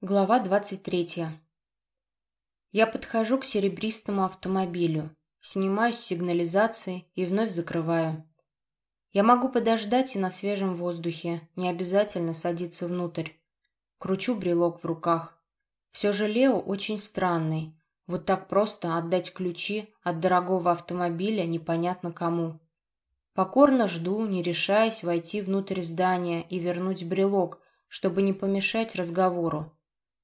Глава 23. Я подхожу к серебристому автомобилю, снимаю с сигнализации и вновь закрываю. Я могу подождать и на свежем воздухе, не обязательно садиться внутрь. Кручу брелок в руках. Все же Лео очень странный. Вот так просто отдать ключи от дорогого автомобиля непонятно кому. Покорно жду, не решаясь войти внутрь здания и вернуть брелок, чтобы не помешать разговору.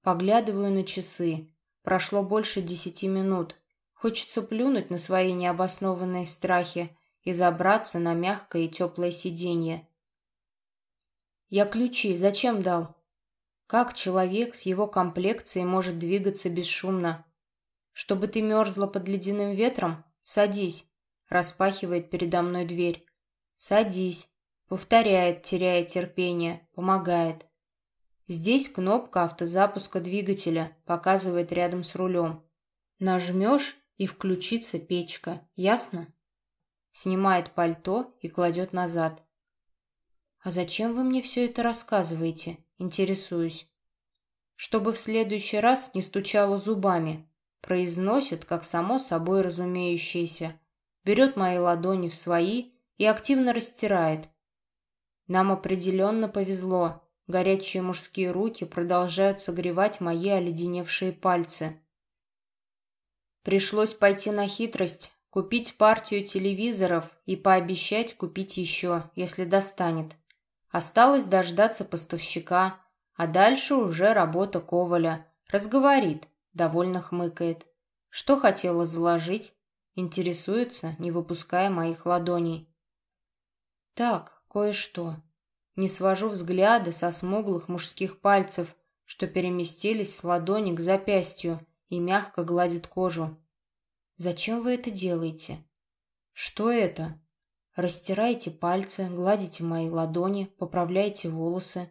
Поглядываю на часы. Прошло больше десяти минут. Хочется плюнуть на свои необоснованные страхи и забраться на мягкое и теплое сиденье. Я ключи зачем дал? Как человек с его комплекцией может двигаться бесшумно? Чтобы ты мерзла под ледяным ветром? Садись. Распахивает передо мной дверь. Садись. Повторяет, теряя терпение. Помогает. Здесь кнопка автозапуска двигателя, показывает рядом с рулем. Нажмешь и включится печка, ясно? Снимает пальто и кладет назад. «А зачем вы мне все это рассказываете?» Интересуюсь. «Чтобы в следующий раз не стучало зубами», произносит, как само собой разумеющееся. Берет мои ладони в свои и активно растирает. Нам определенно повезло. Горячие мужские руки продолжают согревать мои оледеневшие пальцы. Пришлось пойти на хитрость, купить партию телевизоров и пообещать купить еще, если достанет. Осталось дождаться поставщика, а дальше уже работа Коваля. Разговорит, довольно хмыкает. Что хотела заложить? Интересуется, не выпуская моих ладоней. Так, кое-что. Не свожу взгляда со смуглых мужских пальцев, что переместились с ладони к запястью и мягко гладит кожу. «Зачем вы это делаете?» «Что это?» «Растираете пальцы, гладите мои ладони, поправляете волосы».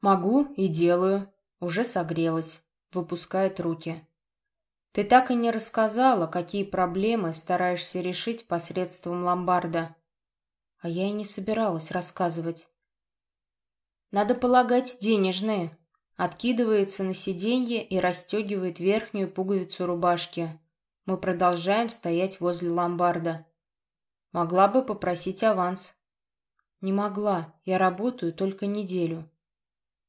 «Могу и делаю. Уже согрелась». Выпускает руки. «Ты так и не рассказала, какие проблемы стараешься решить посредством ломбарда». А я и не собиралась рассказывать. Надо полагать, денежные. Откидывается на сиденье и расстегивает верхнюю пуговицу рубашки. Мы продолжаем стоять возле ломбарда. Могла бы попросить аванс. Не могла. Я работаю только неделю.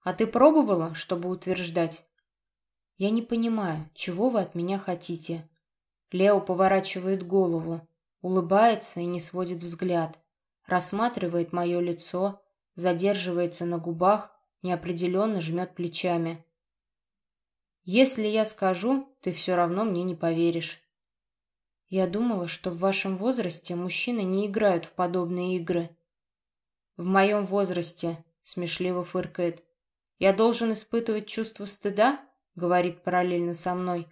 А ты пробовала, чтобы утверждать? Я не понимаю, чего вы от меня хотите. Лео поворачивает голову, улыбается и не сводит взгляд рассматривает мое лицо, задерживается на губах, неопределенно жмет плечами. «Если я скажу, ты все равно мне не поверишь». Я думала, что в вашем возрасте мужчины не играют в подобные игры. В моем возрасте, смешливо фыркает, я должен испытывать чувство стыда, говорит параллельно со мной.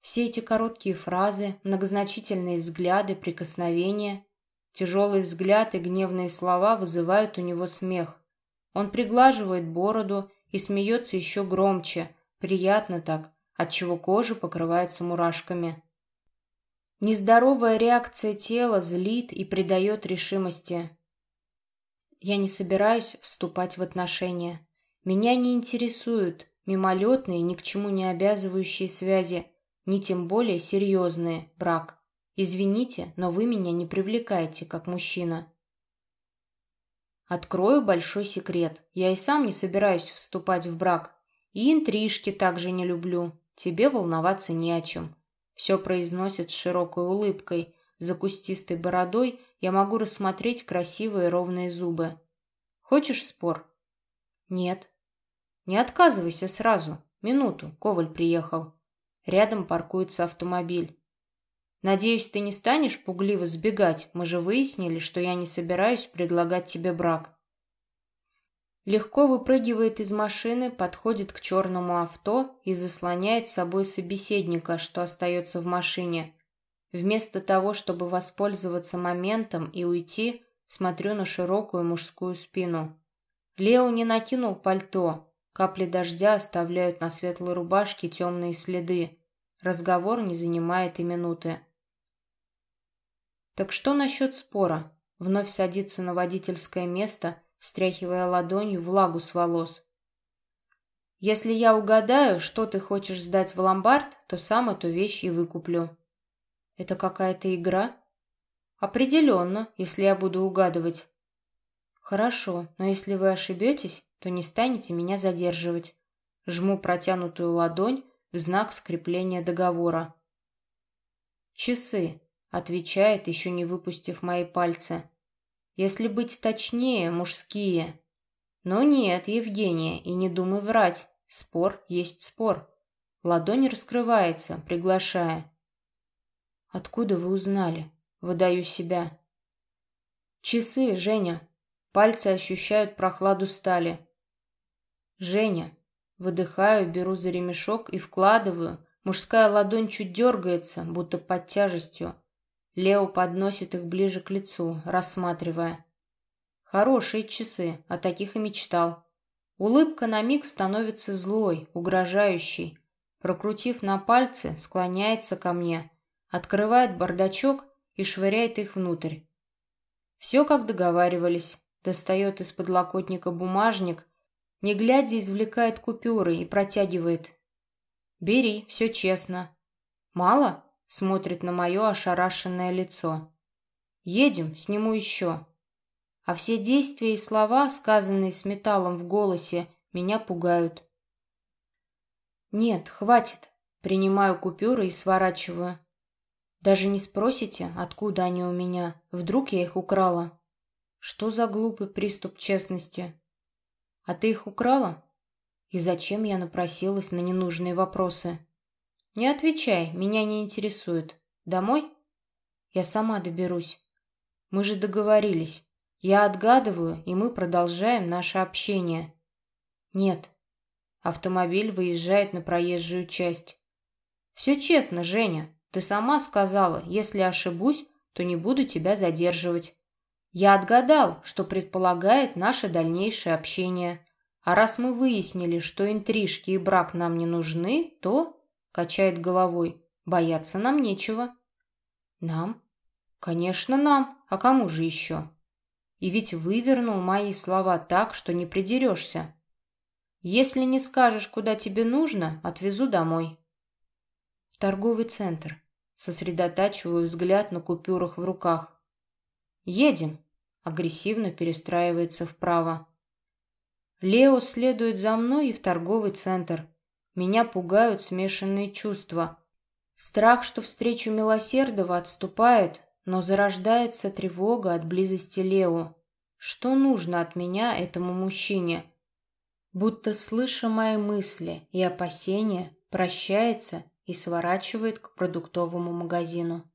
Все эти короткие фразы, многозначительные взгляды, прикосновения Тяжелый взгляд и гневные слова вызывают у него смех. Он приглаживает бороду и смеется еще громче, приятно так, отчего кожа покрывается мурашками. Нездоровая реакция тела злит и придает решимости. Я не собираюсь вступать в отношения. Меня не интересуют мимолетные, ни к чему не обязывающие связи, ни тем более серьезные брак. Извините, но вы меня не привлекаете как мужчина. Открою большой секрет. Я и сам не собираюсь вступать в брак. И интрижки также не люблю. Тебе волноваться не о чем. Все произносит с широкой улыбкой. За кустистой бородой я могу рассмотреть красивые ровные зубы. Хочешь спор? Нет. Не отказывайся сразу. Минуту. Коваль приехал. Рядом паркуется автомобиль. Надеюсь, ты не станешь пугливо сбегать. Мы же выяснили, что я не собираюсь предлагать тебе брак. Легко выпрыгивает из машины, подходит к черному авто и заслоняет с собой собеседника, что остается в машине. Вместо того, чтобы воспользоваться моментом и уйти, смотрю на широкую мужскую спину. Лео не накинул пальто. Капли дождя оставляют на светлой рубашке темные следы. Разговор не занимает и минуты. Так что насчет спора? Вновь садится на водительское место, стряхивая ладонью влагу с волос. Если я угадаю, что ты хочешь сдать в ломбард, то сам эту вещь и выкуплю. Это какая-то игра? Определенно, если я буду угадывать. Хорошо, но если вы ошибетесь, то не станете меня задерживать. Жму протянутую ладонь в знак скрепления договора. «Часы», — отвечает, еще не выпустив мои пальцы. «Если быть точнее, мужские». «Но нет, Евгения, и не думай врать. Спор есть спор». Ладонь раскрывается, приглашая. «Откуда вы узнали?» Выдаю себя. «Часы, Женя!» Пальцы ощущают прохладу стали. «Женя!» Выдыхаю, беру за ремешок и вкладываю. Мужская ладонь чуть дергается, будто под тяжестью. Лео подносит их ближе к лицу, рассматривая. Хорошие часы, о таких и мечтал. Улыбка на миг становится злой, угрожающей. Прокрутив на пальцы, склоняется ко мне, открывает бардачок и швыряет их внутрь. Все, как договаривались. Достает из подлокотника бумажник, не глядя, извлекает купюры и протягивает. «Бери, все честно». «Мало?» — смотрит на мое ошарашенное лицо. «Едем, сниму еще». А все действия и слова, сказанные с металлом в голосе, меня пугают. «Нет, хватит». Принимаю купюры и сворачиваю. Даже не спросите, откуда они у меня. Вдруг я их украла. Что за глупый приступ честности? А ты их украла? И зачем я напросилась на ненужные вопросы? Не отвечай, меня не интересует. Домой? Я сама доберусь. Мы же договорились. Я отгадываю, и мы продолжаем наше общение. Нет. Автомобиль выезжает на проезжую часть. Все честно, Женя. Ты сама сказала, если ошибусь, то не буду тебя задерживать. Я отгадал, что предполагает наше дальнейшее общение. А раз мы выяснили, что интрижки и брак нам не нужны, то, качает головой, бояться нам нечего. Нам? Конечно, нам. А кому же еще? И ведь вывернул мои слова так, что не придерешься. Если не скажешь, куда тебе нужно, отвезу домой. Торговый центр. Сосредотачиваю взгляд на купюрах в руках. «Едем!» — агрессивно перестраивается вправо. Лео следует за мной и в торговый центр. Меня пугают смешанные чувства. Страх, что встречу Милосердова, отступает, но зарождается тревога от близости Лео. Что нужно от меня этому мужчине? Будто слыша мои мысли и опасения, прощается и сворачивает к продуктовому магазину.